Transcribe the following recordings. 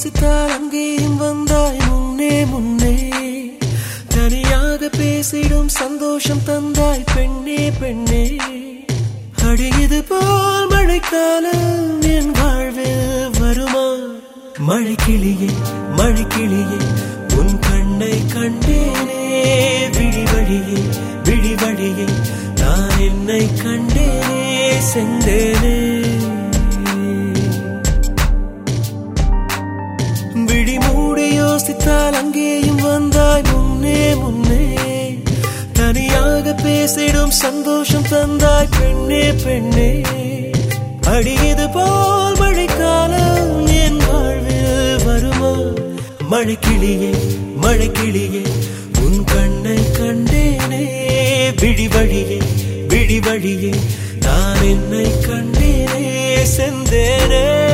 யோசித்தால் அங்கேயும் வந்தாய் முன்னே முன்னே. தனியாக பேசிடும் சந்தோஷம் தந்தாய் பெண்ணே பெண்ணே. அடியது போல் மழைக்காலம் என் வாழ்வில் வருமா? மழை கிளியே மழை கிளியே உன் கண்ணை கண்டேனே. விழிவழியே விழிவழியே நான் என்னை கண்டேனே செந்தேனே பேசிடும் சந்தோஷம் தந்தாய் பெண்ணே பெண்ணே. அடியது போல் மழைக்காலம் என் வாழ்வில் வருமா? மழைக்கிளியே மழைக்கிளியே உன் கண்ணை கண்டேனே. விழிவழியே விழிவழியே நான் என்னை கண்டேனே. செந்தேனே.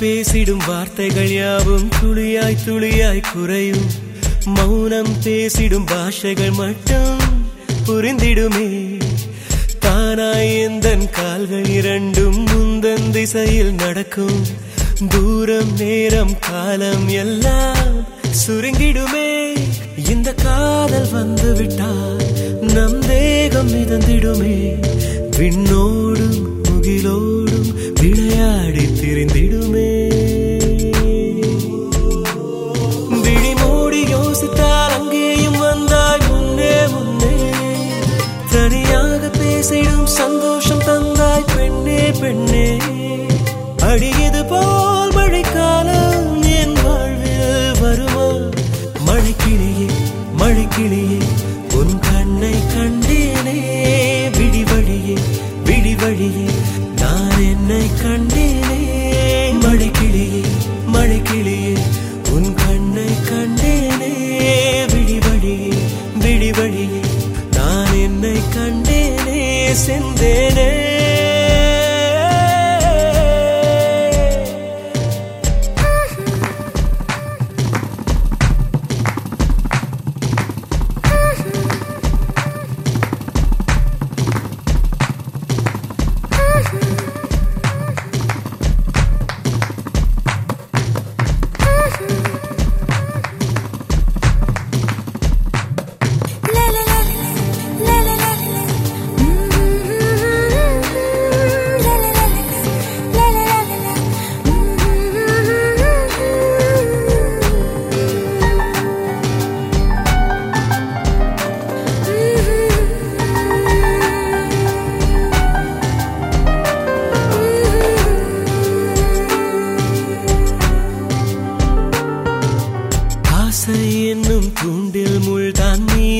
பேசிடும் வார்த்தைகள் யாவும் துளியாய் துளியாய் குறையும். மௌனம் பேசிடும் பாஷைகள் மட்டும் புரிந்திடுமே. தானாய் எந்தன் கால்கள் இரண்டும் முந்தன் திசையில் நடக்கும். தூரம் நேரம் காலம் எல்லாம் சுருங்கிடுமே. இந்த காதல் வந்து விட்டால் நம் தேகம் மிதந்திடுமே. விண்ணோடும் முகிலோ அடியது போல் மழைக்காலம் என் வாழ்வில் வருமா? மழைக்கிளியே மழைக்கிளியே.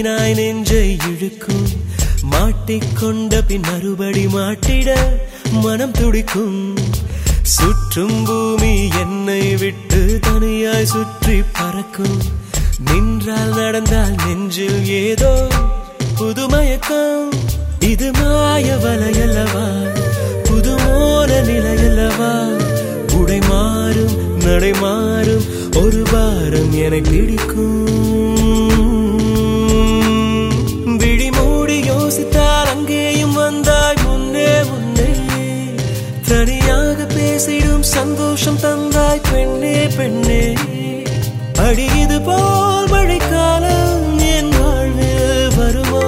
முள்தான் நெஞ்சை இழுக்கும். மாட்டிக்கொண்ட பின் மறுபடி மாட்டிட மனம் துடிக்கும். சுற்றும் பூமி என்னை விட்டு தனியாய் சுற்றி பறக்கும். நின்றால் நடந்தால் நெஞ்சில் ஏதோ புதுமயக்கம் இது மாய வலையல்லவா? புதுமோன நிலையல்லவா? உடை மாறும் நடை மாறும். ஒரு வாரம் என பிடிக்கும். கண்ணே. அடியது போல் மழைக்காலம் என் வாழ்வில் வருமா?